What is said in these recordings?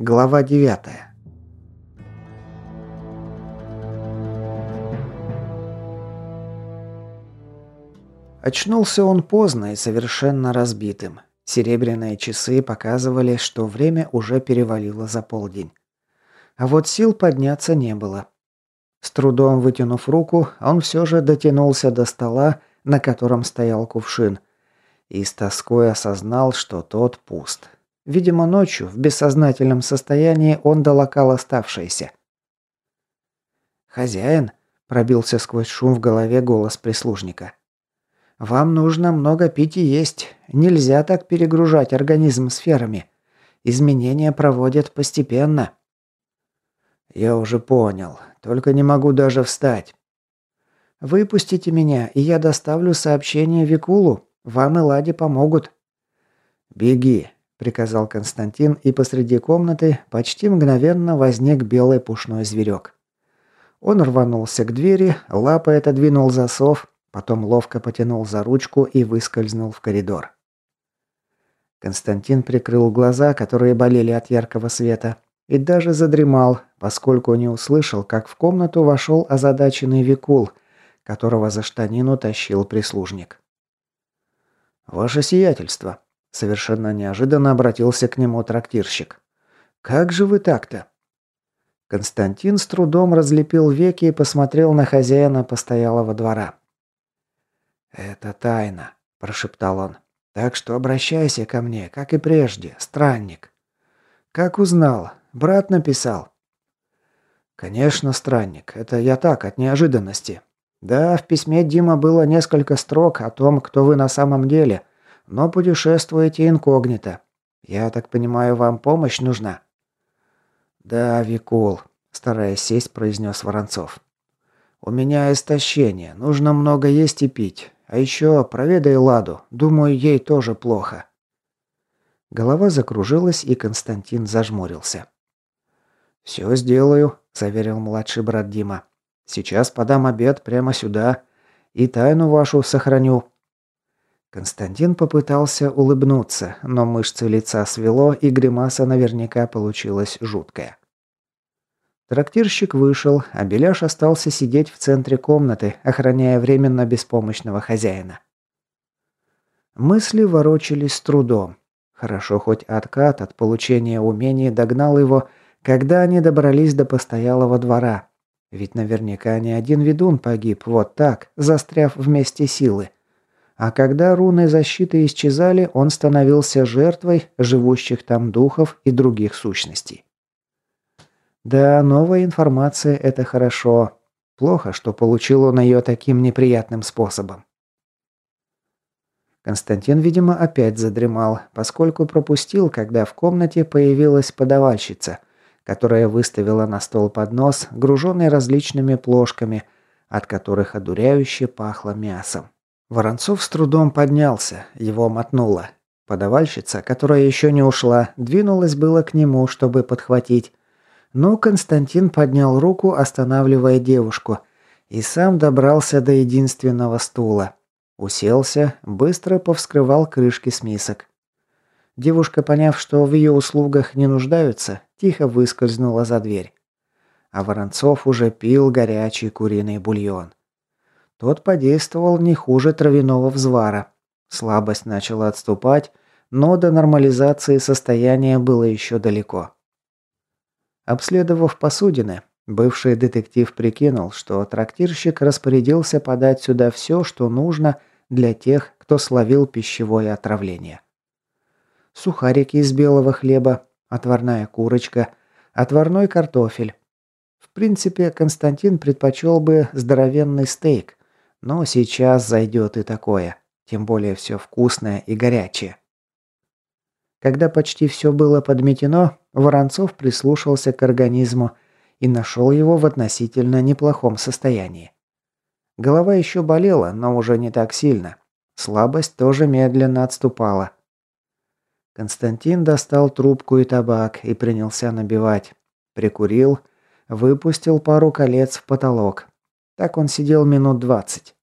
Глава 9. Очнулся он поздно и совершенно разбитым. Серебряные часы показывали, что время уже перевалило за полдень. А вот сил подняться не было. С трудом вытянув руку, он все же дотянулся до стола, на котором стоял кувшин, и с тоской осознал, что тот пуст. Видимо, ночью, в бессознательном состоянии, он долокал оставшееся. «Хозяин», – пробился сквозь шум в голове голос прислужника. «Вам нужно много пить и есть. Нельзя так перегружать организм сферами. Изменения проводят постепенно». «Я уже понял. Только не могу даже встать». «Выпустите меня, и я доставлю сообщение Викулу. Вам и Ладе помогут». «Беги», приказал Константин, и посреди комнаты почти мгновенно возник белый пушной зверек. Он рванулся к двери, лапой отодвинул засов, потом ловко потянул за ручку и выскользнул в коридор. Константин прикрыл глаза, которые болели от яркого света, и даже задремал, поскольку не услышал, как в комнату вошел озадаченный Викул, которого за штанину тащил прислужник. «Ваше сиятельство», Совершенно неожиданно обратился к нему трактирщик. «Как же вы так-то?» Константин с трудом разлепил веки и посмотрел на хозяина постоялого двора. «Это тайна», – прошептал он. «Так что обращайся ко мне, как и прежде, странник». «Как узнал? Брат написал». «Конечно, странник. Это я так, от неожиданности. Да, в письме Дима было несколько строк о том, кто вы на самом деле, но путешествуете инкогнито. Я так понимаю, вам помощь нужна?» «Да, Викул», – стараясь сесть, произнес Воронцов. «У меня истощение. Нужно много есть и пить. А еще проведай Ладу. Думаю, ей тоже плохо». Голова закружилась, и Константин зажмурился. «Все сделаю», – заверил младший брат Дима. «Сейчас подам обед прямо сюда. И тайну вашу сохраню. Константин попытался улыбнуться, но мышцы лица свело, и гримаса наверняка получилась жуткая. Трактирщик вышел, а Беляш остался сидеть в центре комнаты, охраняя временно беспомощного хозяина. Мысли ворочались с трудом. Хорошо хоть откат от получения умений догнал его, когда они добрались до постоялого двора. Ведь наверняка не один ведун погиб вот так, застряв вместе силы. А когда руны защиты исчезали, он становился жертвой живущих там духов и других сущностей. Да, новая информация – это хорошо. Плохо, что получил он ее таким неприятным способом. Константин, видимо, опять задремал, поскольку пропустил, когда в комнате появилась подавальщица, которая выставила на стол поднос, груженный различными плошками, от которых одуряюще пахло мясом. Воронцов с трудом поднялся, его мотнуло. Подавальщица, которая еще не ушла, двинулась было к нему, чтобы подхватить. Но Константин поднял руку, останавливая девушку, и сам добрался до единственного стула. Уселся, быстро повскрывал крышки с мисок. Девушка, поняв, что в ее услугах не нуждаются, тихо выскользнула за дверь. А Воронцов уже пил горячий куриный бульон. Тот подействовал не хуже травяного взвара. Слабость начала отступать, но до нормализации состояния было еще далеко. Обследовав посудины, бывший детектив прикинул, что трактирщик распорядился подать сюда все, что нужно для тех, кто словил пищевое отравление. Сухарики из белого хлеба, отварная курочка, отварной картофель. В принципе, Константин предпочел бы здоровенный стейк, но сейчас зайдет и такое. Тем более все вкусное и горячее. Когда почти все было подметено, Воронцов прислушался к организму и нашел его в относительно неплохом состоянии. Голова еще болела, но уже не так сильно. Слабость тоже медленно отступала. Константин достал трубку и табак и принялся набивать. Прикурил, выпустил пару колец в потолок. Так он сидел минут двадцать.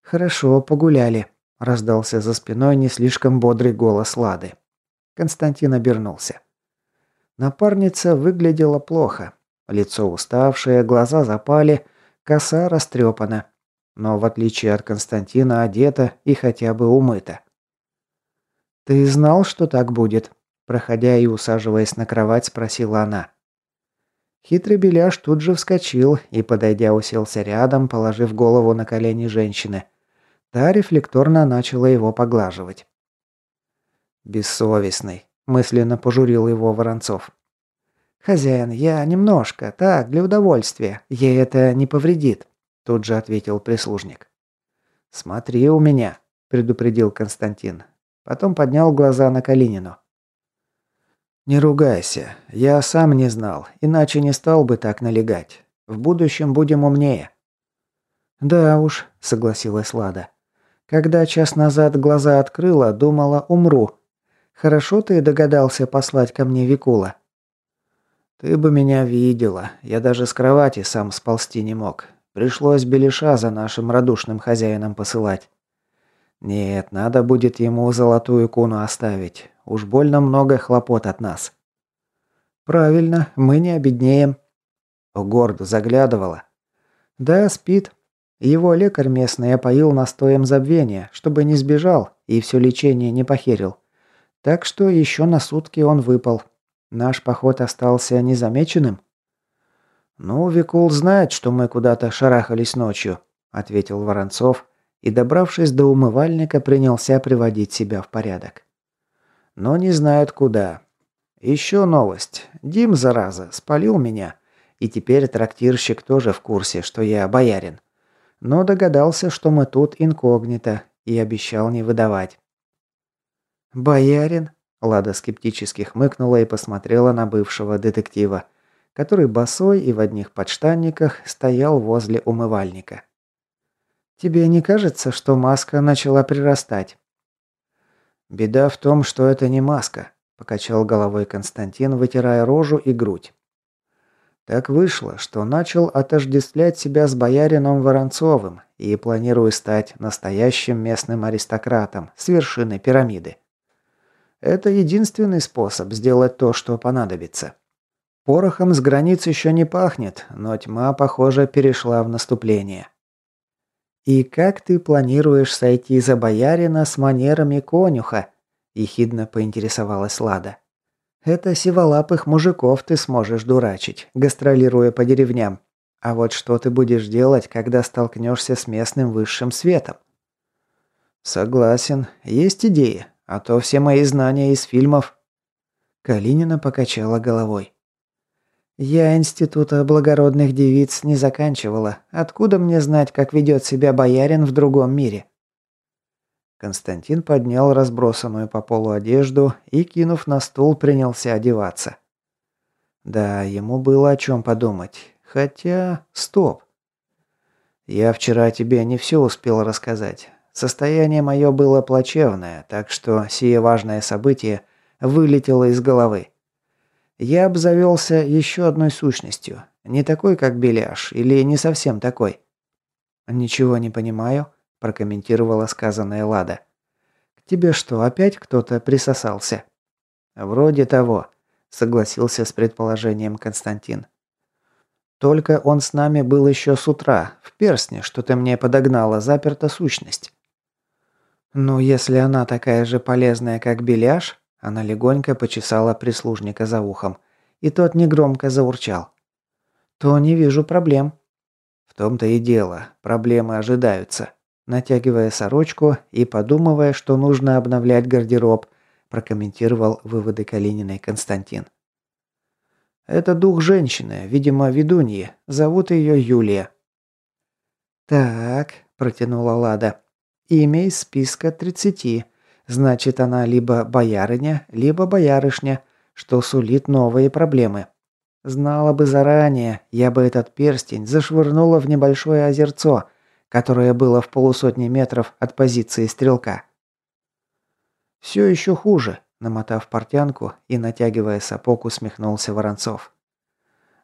«Хорошо, погуляли», – раздался за спиной не слишком бодрый голос Лады. Константин обернулся. Напарница выглядела плохо. Лицо уставшее, глаза запали, коса растрепана. Но в отличие от Константина одета и хотя бы умыта. «Ты знал, что так будет?» Проходя и усаживаясь на кровать, спросила она. Хитрый беляш тут же вскочил и, подойдя, уселся рядом, положив голову на колени женщины. Та рефлекторно начала его поглаживать. «Бессовестный», – мысленно пожурил его Воронцов. «Хозяин, я немножко, так, для удовольствия. Ей это не повредит», – тут же ответил прислужник. «Смотри у меня», – предупредил Константин. Потом поднял глаза на Калинину. «Не ругайся. Я сам не знал, иначе не стал бы так налегать. В будущем будем умнее». «Да уж», — согласилась Лада. «Когда час назад глаза открыла, думала, умру. Хорошо ты догадался послать ко мне Викула». «Ты бы меня видела. Я даже с кровати сам сползти не мог. Пришлось Белиша за нашим радушным хозяином посылать. Нет, надо будет ему золотую куну оставить. Уж больно много хлопот от нас. Правильно, мы не обеднеем. Гордо заглядывала. Да, спит. Его лекарь местный опоил настоем забвения, чтобы не сбежал и все лечение не похерил. Так что еще на сутки он выпал. Наш поход остался незамеченным. «Ну, Викул знает, что мы куда-то шарахались ночью», — ответил Воронцов, и, добравшись до умывальника, принялся приводить себя в порядок. Но не знает куда. Еще новость. Дим, зараза, спалил меня. И теперь трактирщик тоже в курсе, что я боярин. Но догадался, что мы тут инкогнито, и обещал не выдавать. «Боярин?» Лада скептически хмыкнула и посмотрела на бывшего детектива, который босой и в одних подштанниках стоял возле умывальника. Тебе не кажется, что маска начала прирастать?» «Беда в том, что это не маска», – покачал головой Константин, вытирая рожу и грудь. Так вышло, что начал отождествлять себя с боярином Воронцовым и планирую стать настоящим местным аристократом с вершины пирамиды. Это единственный способ сделать то, что понадобится. Порохом с границ еще не пахнет, но тьма, похоже, перешла в наступление. «И как ты планируешь сойти за боярина с манерами конюха?» – ехидно поинтересовалась Лада. «Это сиволапых мужиков ты сможешь дурачить, гастролируя по деревням. А вот что ты будешь делать, когда столкнешься с местным высшим светом?» «Согласен, есть идеи, а то все мои знания из фильмов». Калинина покачала головой. Я института благородных девиц не заканчивала. Откуда мне знать, как ведет себя боярин в другом мире? Константин поднял разбросанную по полу одежду и, кинув на стул, принялся одеваться. Да, ему было о чем подумать. Хотя... Стоп. Я вчера тебе не все успел рассказать. Состояние мое было плачевное, так что сие важное событие вылетело из головы. Я обзавелся еще одной сущностью. Не такой, как Беляш, или не совсем такой. «Ничего не понимаю», – прокомментировала сказанная Лада. «К тебе что, опять кто-то присосался?» «Вроде того», – согласился с предположением Константин. «Только он с нами был еще с утра. В перстне, что ты мне подогнала, заперта сущность». «Ну, если она такая же полезная, как Беляш, она легонько почесала прислужника за ухом, и тот негромко заурчал. «То не вижу проблем». «В том-то и дело, проблемы ожидаются». Натягивая сорочку и подумывая, что нужно обновлять гардероб, прокомментировал выводы Калининой Константин. «Это дух женщины, видимо, ведуньи. Зовут ее Юлия». «Так», – протянула Лада. «Имя из списка тридцати. Значит, она либо боярыня, либо боярышня, что сулит новые проблемы. Знала бы заранее, я бы этот перстень зашвырнула в небольшое озерцо, которое было в полусотни метров от позиции стрелка. Все еще хуже, намотав портянку и натягивая сапог, усмехнулся Воронцов.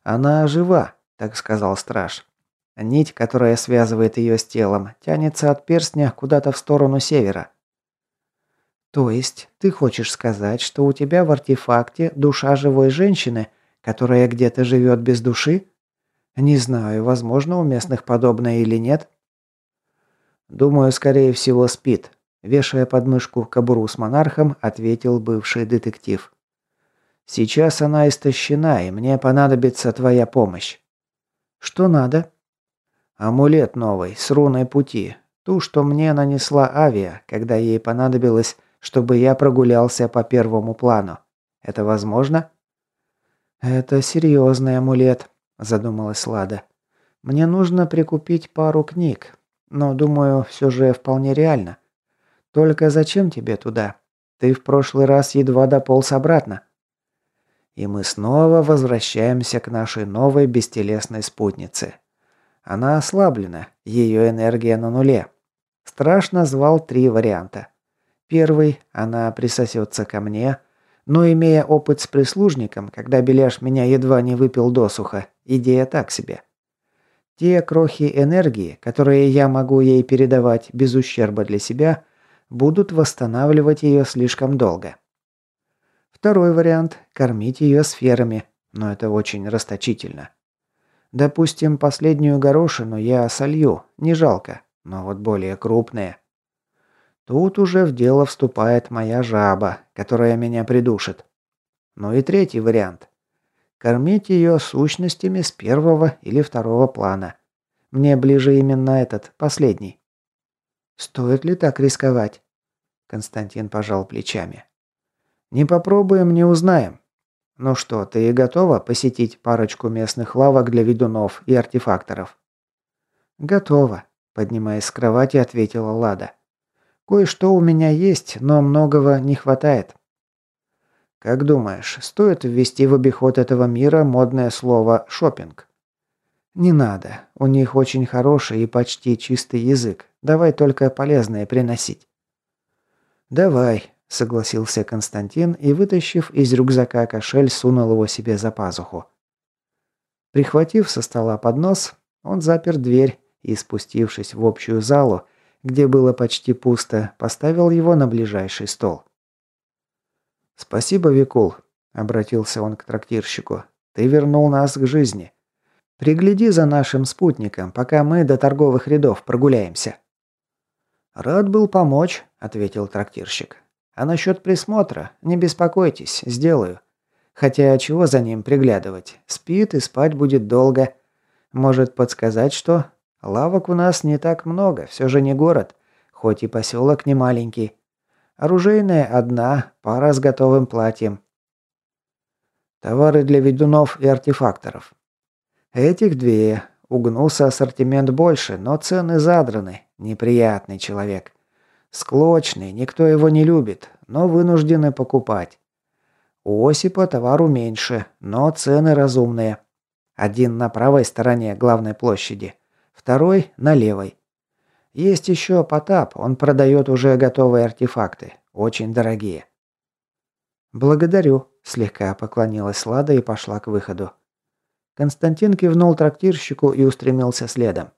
Она жива, так сказал страж. Нить, которая связывает ее с телом, тянется от перстня куда-то в сторону севера. То есть ты хочешь сказать, что у тебя в артефакте душа живой женщины, которая где-то живет без души? Не знаю, возможно, у местных подобное или нет. Думаю, скорее всего, спит. Вешая подмышку кобуру с монархом, ответил бывший детектив. Сейчас она истощена, и мне понадобится твоя помощь. Что надо? Амулет новый, с руной пути. Ту, что мне нанесла Авиа, когда ей понадобилось, чтобы я прогулялся по первому плану. Это возможно? Это серьезный амулет, задумалась Лада. Мне нужно прикупить пару книг, но, думаю, все же вполне реально. Только зачем тебе туда? Ты в прошлый раз едва дополз обратно. И мы снова возвращаемся к нашей новой бестелесной спутнице. Она ослаблена, ее энергия на нуле. Страш назвал три варианта. Первый – она присосется ко мне, но имея опыт с прислужником, когда Беляш меня едва не выпил досуха, идея так себе. Те крохи энергии, которые я могу ей передавать без ущерба для себя, будут восстанавливать ее слишком долго. Второй вариант – кормить ее сферами, но это очень расточительно. Допустим, последнюю горошину я солью, не жалко, но вот более крупные. Тут уже в дело вступает моя жаба, которая меня придушит. Ну и третий вариант. Кормить ее сущностями с первого или второго плана. Мне ближе именно этот, последний. Стоит ли так рисковать? Константин пожал плечами. Не попробуем, не узнаем. Ну что, ты готова посетить парочку местных лавок для ведунов и артефакторов? Готова, поднимаясь с кровати, ответила Лада. Кое-что у меня есть, но многого не хватает. Как думаешь, стоит ввести в обиход этого мира модное слово «шопинг»? Не надо. У них очень хороший и почти чистый язык. Давай только полезное приносить. Давай, согласился Константин и, вытащив из рюкзака кошель, сунул его себе за пазуху. Прихватив со стола поднос, он запер дверь и, спустившись в общую залу, где было почти пусто, поставил его на ближайший стол. «Спасибо, Викул», — обратился он к трактирщику. «Ты вернул нас к жизни. Пригляди за нашим спутником, пока мы до торговых рядов прогуляемся». «Рад был помочь», — ответил трактирщик. «А насчет присмотра, не беспокойтесь, сделаю. Хотя чего за ним приглядывать? Спит и спать будет долго. Может подсказать, что? Лавок у нас не так много, все же не город, хоть и поселок не маленький. Оружейная одна, пара с готовым платьем. Товары для ведунов и артефакторов. Этих две. У Гнуса ассортимент больше, но цены задраны. Неприятный человек. Склочный, никто его не любит, но вынуждены покупать. У Осипа товару меньше, но цены разумные. Один на правой стороне главной площади, второй на левой. Есть еще Потап, он продает уже готовые артефакты, очень дорогие. «Благодарю», – слегка поклонилась Лада и пошла к выходу. Константин кивнул трактирщику и устремился следом.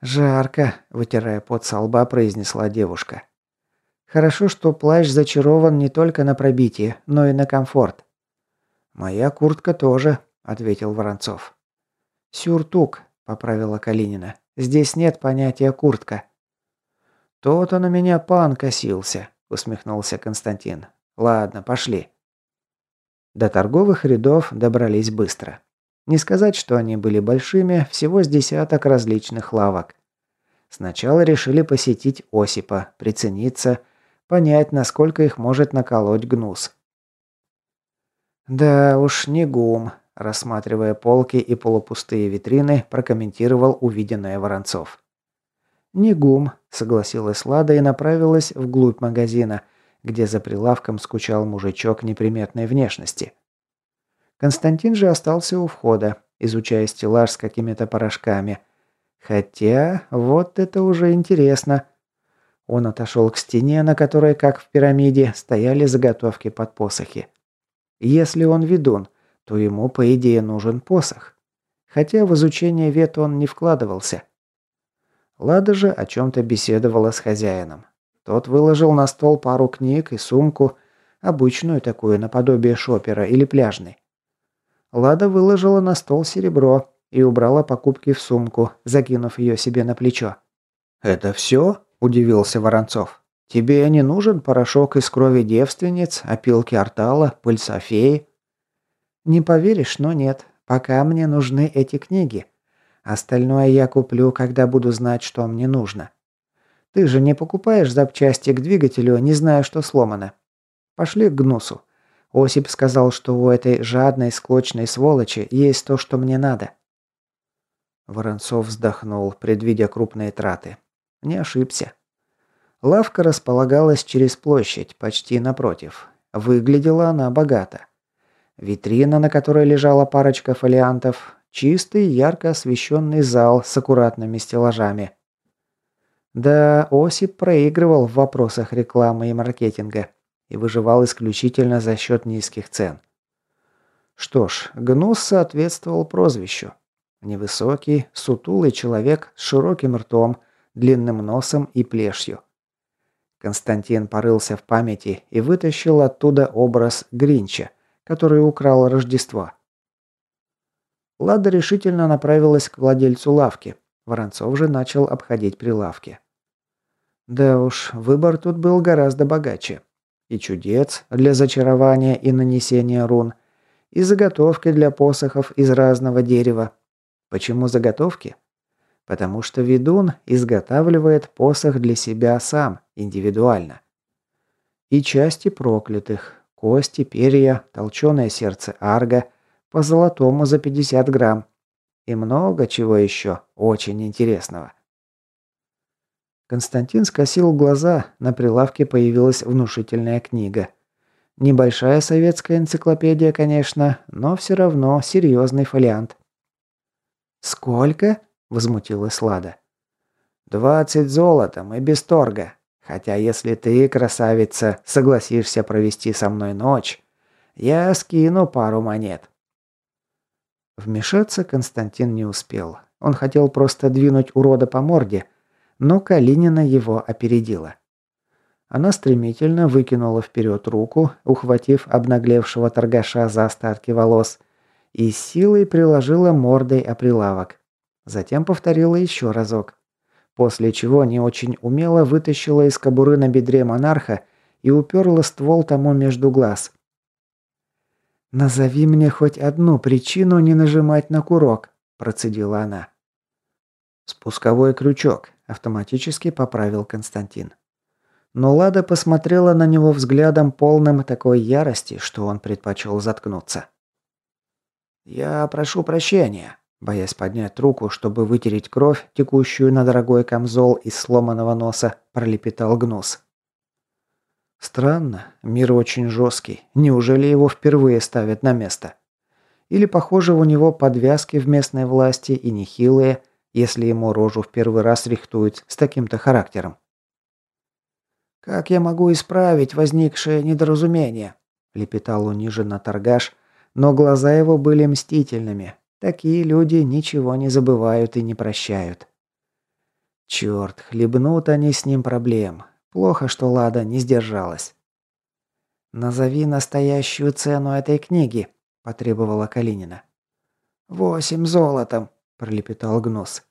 «Жарко», – вытирая пот со лба, произнесла девушка. «Хорошо, что плащ зачарован не только на пробитие, но и на комфорт». «Моя куртка тоже», – ответил Воронцов. «Сюртук», – поправила Калинина. Здесь нет понятия куртка». «То-то на меня пан косился», – усмехнулся Константин. «Ладно, пошли». До торговых рядов добрались быстро. Не сказать, что они были большими, всего с десяток различных лавок. Сначала решили посетить Осипа, прицениться, понять, насколько их может наколоть гнус. «Да уж, не гум», Рассматривая полки и полупустые витрины, прокомментировал увиденное Воронцов. «Не гум», – согласилась Лада и направилась вглубь магазина, где за прилавком скучал мужичок неприметной внешности. Константин же остался у входа, изучая стеллаж с какими-то порошками. Хотя, вот это уже интересно. Он отошел к стене, на которой, как в пирамиде, стояли заготовки под посохи. Если он ведун, то ему, по идее, нужен посох. хотя в изучение вет он не вкладывался. Лада же о чем-то беседовала с хозяином. Тот выложил на стол пару книг и сумку, обычную такую, наподобие шопера или пляжной. Лада выложила на стол серебро и убрала покупки в сумку, закинув ее себе на плечо. «Это все?» – удивился Воронцов. «Тебе не нужен порошок из крови девственниц, опилки артала, пыльца феи?» «Не поверишь, но нет. Пока мне нужны эти книги. Остальное я куплю, когда буду знать, что мне нужно. Ты же не покупаешь запчасти к двигателю, не зная, что сломано. Пошли к Гнусу. Осип сказал, что у этой жадной, склочной сволочи есть то, что мне надо. Воронцов вздохнул, предвидя крупные траты. Не ошибся. Лавка располагалась через площадь, почти напротив. Выглядела она богато. Витрина, на которой лежала парочка фолиантов, чистый, ярко освещенный зал с аккуратными стеллажами. Да, Осип проигрывал в вопросах рекламы и маркетинга и выживал исключительно за счет низких цен. Что ж, Гнус соответствовал прозвищу. Невысокий, сутулый человек с широким ртом, длинным носом и плешью. Константин порылся в памяти и вытащил оттуда образ Гринча, который украл Рождество. Лада решительно направилась к владельцу лавки. Воронцов же начал обходить прилавки. Да уж, выбор тут был гораздо богаче и чудец для зачарования и нанесения рун, и заготовки для посохов из разного дерева. Почему заготовки? Потому что ведун изготавливает посох для себя сам, индивидуально. И части проклятых, кости, перья, толченое сердце арга, по золотому за 50 грамм. И много чего еще очень интересного. Константин скосил глаза, на прилавке появилась внушительная книга. Небольшая советская энциклопедия, конечно, но все равно серьезный фолиант. «Сколько?» – возмутилась Лада. «Двадцать золотом и без торга. Хотя если ты, красавица, согласишься провести со мной ночь, я скину пару монет». Вмешаться Константин не успел. Он хотел просто двинуть урода по морде – но Калинина его опередила. Она стремительно выкинула вперед руку, ухватив обнаглевшего торгаша за остатки волос, и силой приложила мордой о прилавок. Затем повторила еще разок. После чего не очень умело вытащила из кобуры на бедре монарха и уперла ствол тому между глаз. «Назови мне хоть одну причину не нажимать на курок», – процедила она. «Спусковой крючок», Автоматически поправил Константин. Но Лада посмотрела на него взглядом полным такой ярости, что он предпочел заткнуться. «Я прошу прощения», боясь поднять руку, чтобы вытереть кровь, текущую на дорогой камзол из сломанного носа, пролепетал Гнус. Странно, мир очень жесткий. Неужели его впервые ставят на место? Или, похоже, у него подвязки в местной власти и нехилые – если ему рожу в первый раз рихтуют с таким-то характером. «Как я могу исправить возникшее недоразумение?» – лепетал униженно торгаш, но глаза его были мстительными. Такие люди ничего не забывают и не прощают. Черт, хлебнут они с ним проблем. Плохо, что Лада не сдержалась. «Назови настоящую цену этой книги», – потребовала Калинина. «Восемь золотом», – пролепетал Гнус.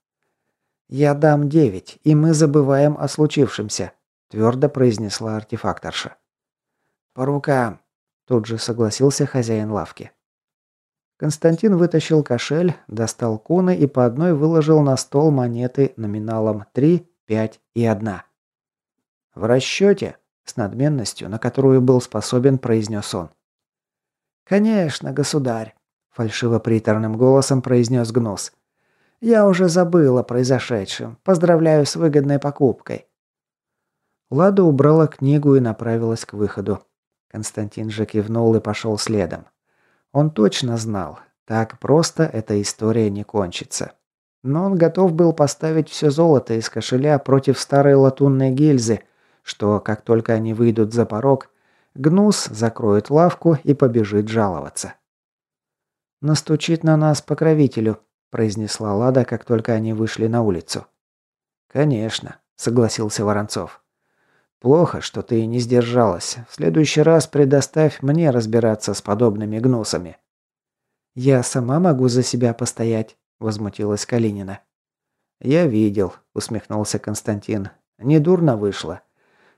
«Я дам девять, и мы забываем о случившемся», – твердо произнесла артефакторша. «По рукам», – тут же согласился хозяин лавки. Константин вытащил кошель, достал куны и по одной выложил на стол монеты номиналом 3, 5 и 1. «В расчете», – с надменностью, на которую был способен, произнес он. «Конечно, государь», – фальшиво-приторным голосом произнес Гнус. Я уже забыл о произошедшем. Поздравляю с выгодной покупкой». Лада убрала книгу и направилась к выходу. Константин же кивнул и пошел следом. Он точно знал, так просто эта история не кончится. Но он готов был поставить все золото из кошеля против старой латунной гильзы, что, как только они выйдут за порог, Гнус закроет лавку и побежит жаловаться. «Настучит на нас покровителю», произнесла Лада, как только они вышли на улицу. «Конечно», — согласился Воронцов. «Плохо, что ты не сдержалась. В следующий раз предоставь мне разбираться с подобными гнусами». «Я сама могу за себя постоять», — возмутилась Калинина. «Я видел», — усмехнулся Константин. «Недурно вышло.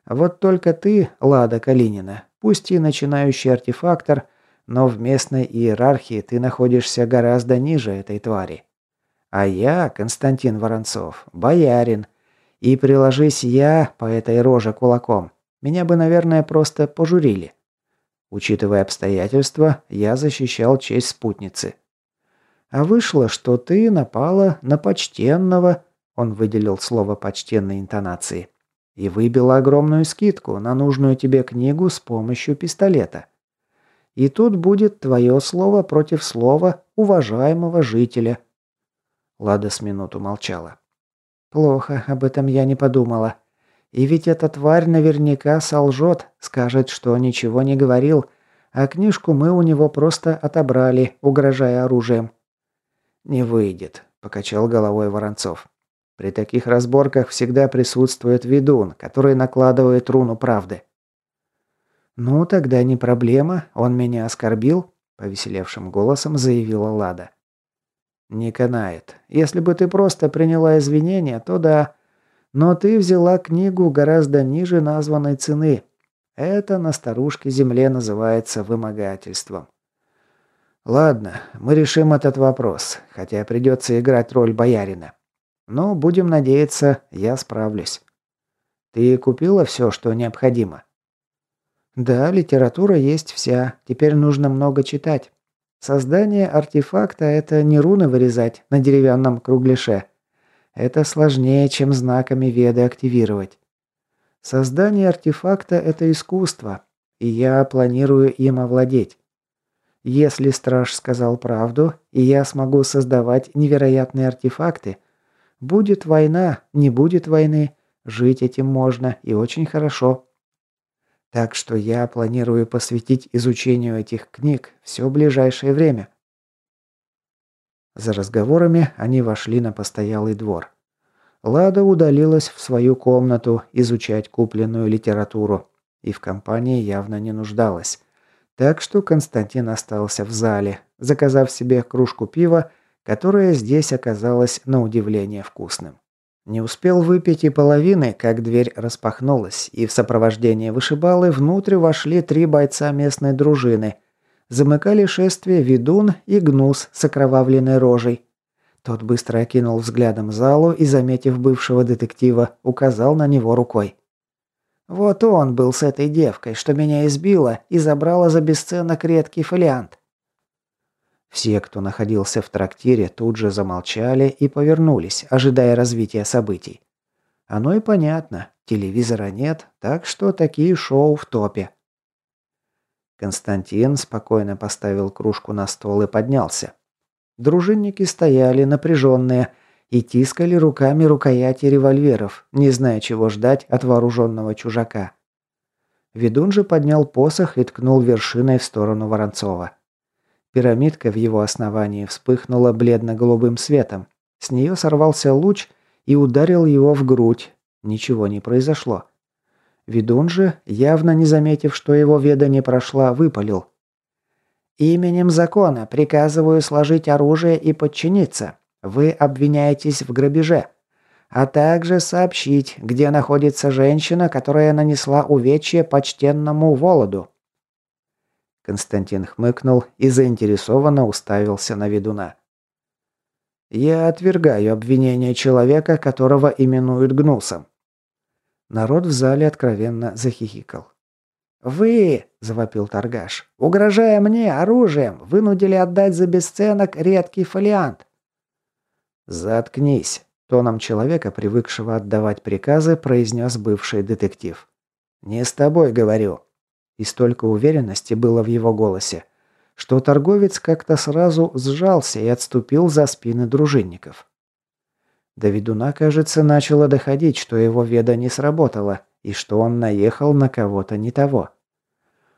Вот только ты, Лада Калинина, пусть и начинающий артефактор, но в местной иерархии ты находишься гораздо ниже этой твари. А я, Константин Воронцов, боярин. И приложись я по этой роже кулаком, меня бы, наверное, просто пожурили. Учитывая обстоятельства, я защищал честь спутницы. А вышло, что ты напала на почтенного, он выделил слово почтенной интонации, и выбила огромную скидку на нужную тебе книгу с помощью пистолета. И тут будет твое слово против слова уважаемого жителя. Лада с минуту молчала. Плохо, об этом я не подумала. И ведь эта тварь наверняка солжет, скажет, что ничего не говорил, а книжку мы у него просто отобрали, угрожая оружием. «Не выйдет», – покачал головой Воронцов. «При таких разборках всегда присутствует ведун, который накладывает руну правды». «Ну, тогда не проблема, он меня оскорбил», – повеселевшим голосом заявила Лада. «Не канает. Если бы ты просто приняла извинения, то да. Но ты взяла книгу гораздо ниже названной цены. Это на старушке земле называется вымогательством. Ладно, мы решим этот вопрос, хотя придется играть роль боярина. Но будем надеяться, я справлюсь. Ты купила все, что необходимо? Да, литература есть вся. Теперь нужно много читать. Создание артефакта – это не руны вырезать на деревянном кругляше. Это сложнее, чем знаками веды активировать. Создание артефакта – это искусство, и я планирую им овладеть. Если страж сказал правду, и я смогу создавать невероятные артефакты, будет война, не будет войны, жить этим можно и очень хорошо. Так что я планирую посвятить изучению этих книг все ближайшее время. За разговорами они вошли на постоялый двор. Лада удалилась в свою комнату изучать купленную литературу и в компании явно не нуждалась. Так что Константин остался в зале, заказав себе кружку пива, которое здесь оказалось на удивление вкусным. Не успел выпить и половины, как дверь распахнулась, и в сопровождении вышибалы внутрь вошли три бойца местной дружины. Замыкали шествие ведун и гнус с окровавленной рожей. Тот быстро окинул взглядом залу и, заметив бывшего детектива, указал на него рукой. Вот он был с этой девкой, что меня избила и забрала за бесценок редкий фолиант. Все, кто находился в трактире, тут же замолчали и повернулись, ожидая развития событий. Оно и понятно, телевизора нет, так что такие шоу в топе. Константин спокойно поставил кружку на стол и поднялся. Дружинники стояли напряженные, и тискали руками рукояти револьверов, не зная, чего ждать от вооруженного чужака. Ведун же поднял посох и ткнул вершиной в сторону Воронцова. Пирамидка в его основании вспыхнула бледно-голубым светом. С нее сорвался луч и ударил его в грудь. Ничего не произошло. Ведун же, явно не заметив, что его веда не прошла, выпалил. «Именем закона приказываю сложить оружие и подчиниться. Вы обвиняетесь в грабеже, а также сообщить, где находится женщина, которая нанесла увечье почтенному Володу». Константин хмыкнул и заинтересованно уставился на ведуна. «Я отвергаю обвинение человека, которого именуют гнусом». Народ в зале откровенно захихикал. «Вы, — завопил торгаш, — угрожая мне оружием, вынудили отдать за бесценок редкий фолиант. «Заткнись», – тоном человека, привыкшего отдавать приказы, произнес бывший детектив. «Не с тобой говорю». И столько уверенности было в его голосе, что торговец как-то сразу сжался и отступил за спины дружинников. До ведуна, кажется, начало доходить, что его веда не сработала, и что он наехал на кого-то не того.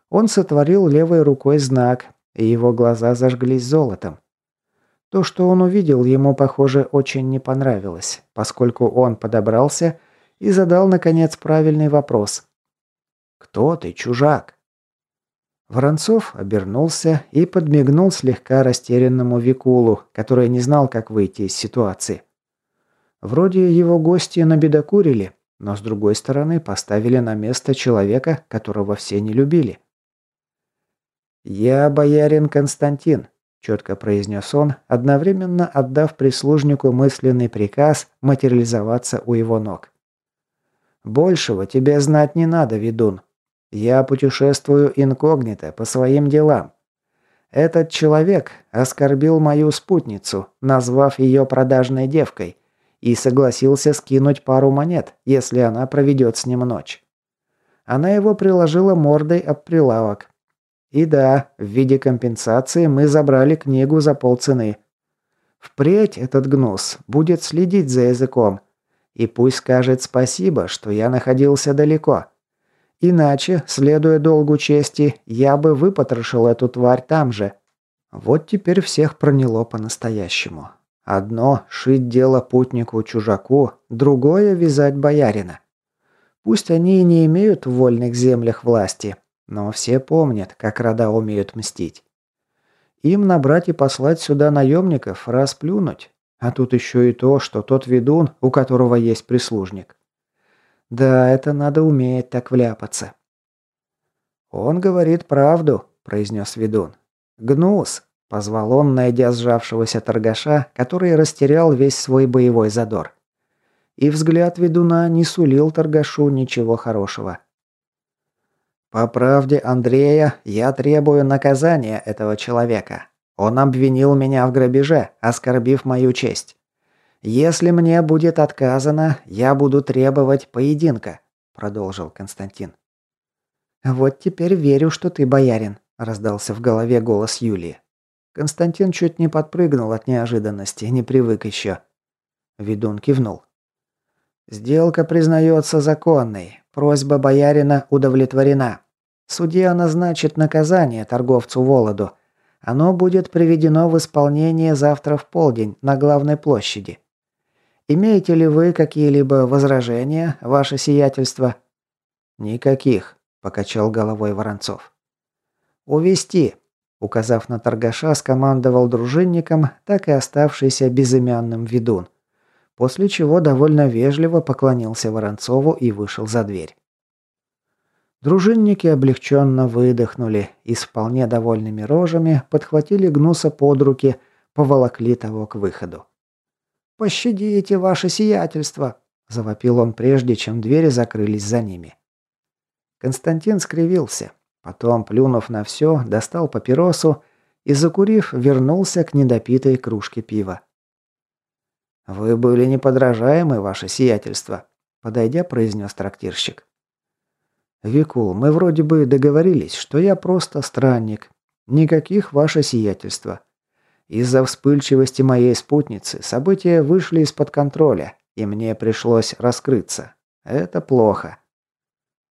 Он сотворил левой рукой знак, и его глаза зажглись золотом. То, что он увидел, ему, похоже, очень не понравилось, поскольку он подобрался и задал, наконец, правильный вопрос. «Кто ты, чужак?» Воронцов обернулся и подмигнул слегка растерянному Викулу, который не знал, как выйти из ситуации. Вроде его гости набедокурили, но с другой стороны поставили на место человека, которого все не любили. «Я боярин Константин», – четко произнес он, одновременно отдав прислужнику мысленный приказ материализоваться у его ног. «Большего тебе знать не надо, ведун. Я путешествую инкогнито по своим делам. Этот человек оскорбил мою спутницу, назвав ее продажной девкой, и согласился скинуть пару монет, если она проведет с ним ночь. Она его приложила мордой об прилавок, и да, в виде компенсации мы забрали книгу за полцены. Впредь этот гнус будет следить за языком. И пусть скажет спасибо, что я находился далеко. Иначе, следуя долгу чести, я бы выпотрошил эту тварь там же. Вот теперь всех проняло по-настоящему. Одно – шить дело путнику-чужаку, другое – вязать боярина. Пусть они и не имеют в вольных землях власти, но все помнят, как рода умеют мстить. Им набрать и послать сюда наемников, расплюнуть. А тут еще и то, что тот ведун, у которого есть прислужник. Да, это надо уметь так вляпаться. «Он говорит правду», – произнес ведун. «Гнус», – позвал он, найдя сжавшегося торгаша, который растерял весь свой боевой задор. И взгляд ведуна не сулил торгашу ничего хорошего. По правде Андрея, я требую наказания этого человека. Он обвинил меня в грабеже, оскорбив мою честь. Если мне будет отказано, я буду требовать поединка, продолжил Константин. Вот теперь верю, что ты боярин, раздался в голове голос Юлии. Константин чуть не подпрыгнул от неожиданности, не привык еще. Ведун кивнул. Сделка признается законной. Просьба боярина удовлетворена. Судья назначит наказание торговцу Володу. Оно будет приведено в исполнение завтра в полдень на главной площади. Имеете ли вы какие-либо возражения, ваше сиятельство? Никаких, покачал головой Воронцов. Увести, указав на торгаша, скомандовал дружинникам, так и оставшийся безымянным ведун после чего довольно вежливо поклонился Воронцову и вышел за дверь. Дружинники облегченно выдохнули и с вполне довольными рожами подхватили Гнуса под руки, поволокли того к выходу. «Пощадите ваше сиятельство!» – завопил он прежде, чем двери закрылись за ними. Константин скривился, потом, плюнув на все, достал папиросу и, закурив, вернулся к недопитой кружке пива. «Вы были неподражаемы, ваше сиятельство», – подойдя, произнес трактирщик. «Викул, мы вроде бы договорились, что я просто странник. Никаких ваше сиятельство. Из-за вспыльчивости моей спутницы события вышли из-под контроля, и мне пришлось раскрыться. Это плохо».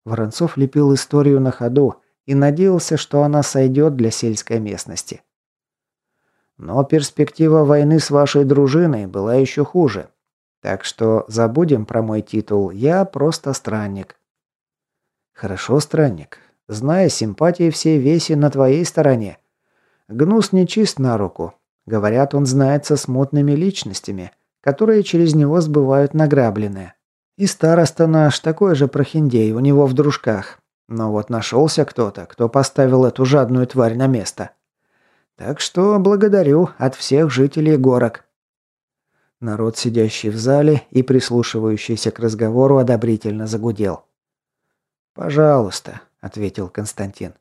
Воронцов лепил историю на ходу и надеялся, что она сойдет для сельской местности. Но перспектива войны с вашей дружиной была еще хуже. Так что забудем про мой титул, я просто странник. Хорошо, странник. Зная симпатии всей веси на твоей стороне. Гнус не чист на руку. Говорят, он знается с мутными личностями, которые через него сбывают награбленное. И староста наш такой же прохиндей у него в дружках. Но вот нашелся кто-то, кто поставил эту жадную тварь на место. Так что благодарю от всех жителей горок. Народ, сидящий в зале и прислушивающийся к разговору, одобрительно загудел. «Пожалуйста», — ответил Константин.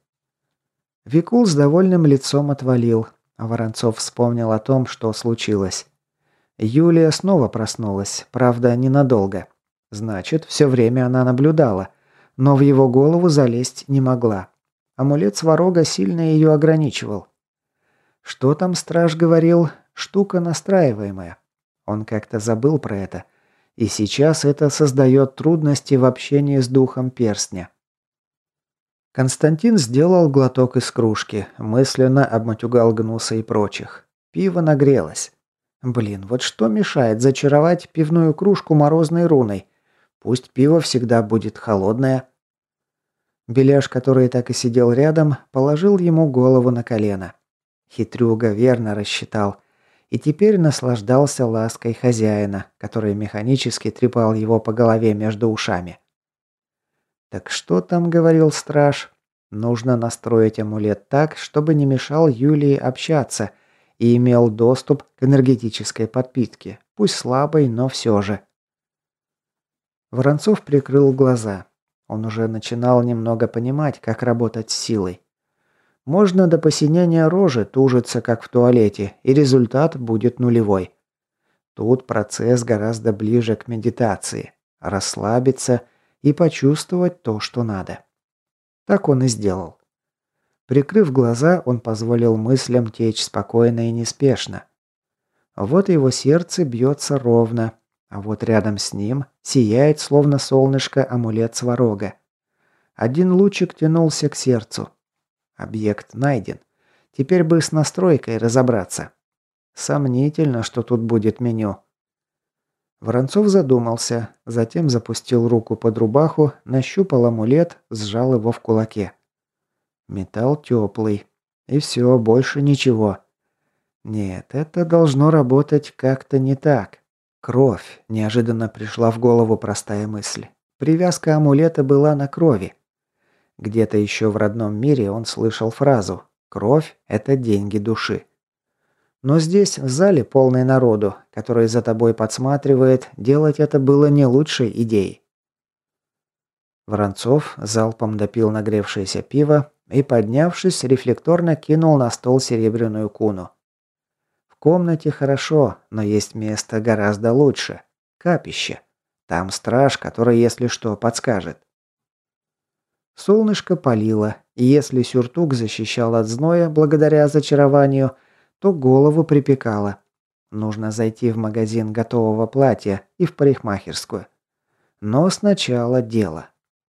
Викул с довольным лицом отвалил, Воронцов вспомнил о том, что случилось. Юлия снова проснулась, правда, ненадолго. Значит, все время она наблюдала, но в его голову залезть не могла. Амулет Сварога сильно ее ограничивал. Что там страж говорил? Штука настраиваемая. Он как-то забыл про это. И сейчас это создает трудности в общении с духом перстня. Константин сделал глоток из кружки, мысленно обматюгал гнуса и прочих. Пиво нагрелось. Блин, вот что мешает зачаровать пивную кружку морозной руной? Пусть пиво всегда будет холодное. Беляш, который так и сидел рядом, положил ему голову на колено. Хитрюга верно рассчитал. И теперь наслаждался лаской хозяина, который механически трепал его по голове между ушами. Так что там говорил страж? Нужно настроить амулет так, чтобы не мешал Юлии общаться и имел доступ к энергетической подпитке, пусть слабой, но все же. Воронцов прикрыл глаза. Он уже начинал немного понимать, как работать с силой. Можно до посинения рожи тужиться, как в туалете, и результат будет нулевой. Тут процесс гораздо ближе к медитации. Расслабиться и почувствовать то, что надо. Так он и сделал. Прикрыв глаза, он позволил мыслям течь спокойно и неспешно. Вот его сердце бьется ровно, а вот рядом с ним сияет, словно солнышко, амулет сварога. Один лучик тянулся к сердцу. Объект найден. Теперь бы с настройкой разобраться. Сомнительно, что тут будет меню. Воронцов задумался, затем запустил руку под рубаху, нащупал амулет, сжал его в кулаке. Металл теплый. И все, больше ничего. Нет, это должно работать как-то не так. Кровь. Неожиданно пришла в голову простая мысль. Привязка амулета была на крови. Где-то еще в родном мире он слышал фразу «Кровь – это деньги души». Но здесь, в зале, полный народу, который за тобой подсматривает, делать это было не лучшей идеей. Воронцов залпом допил нагревшееся пиво и, поднявшись, рефлекторно кинул на стол серебряную куну. В комнате хорошо, но есть место гораздо лучше. Капище. Там страж, который, если что, подскажет. Солнышко палило, и если сюртук защищал от зноя благодаря зачарованию – то голову припекало. Нужно зайти в магазин готового платья и в парикмахерскую. Но сначала дело.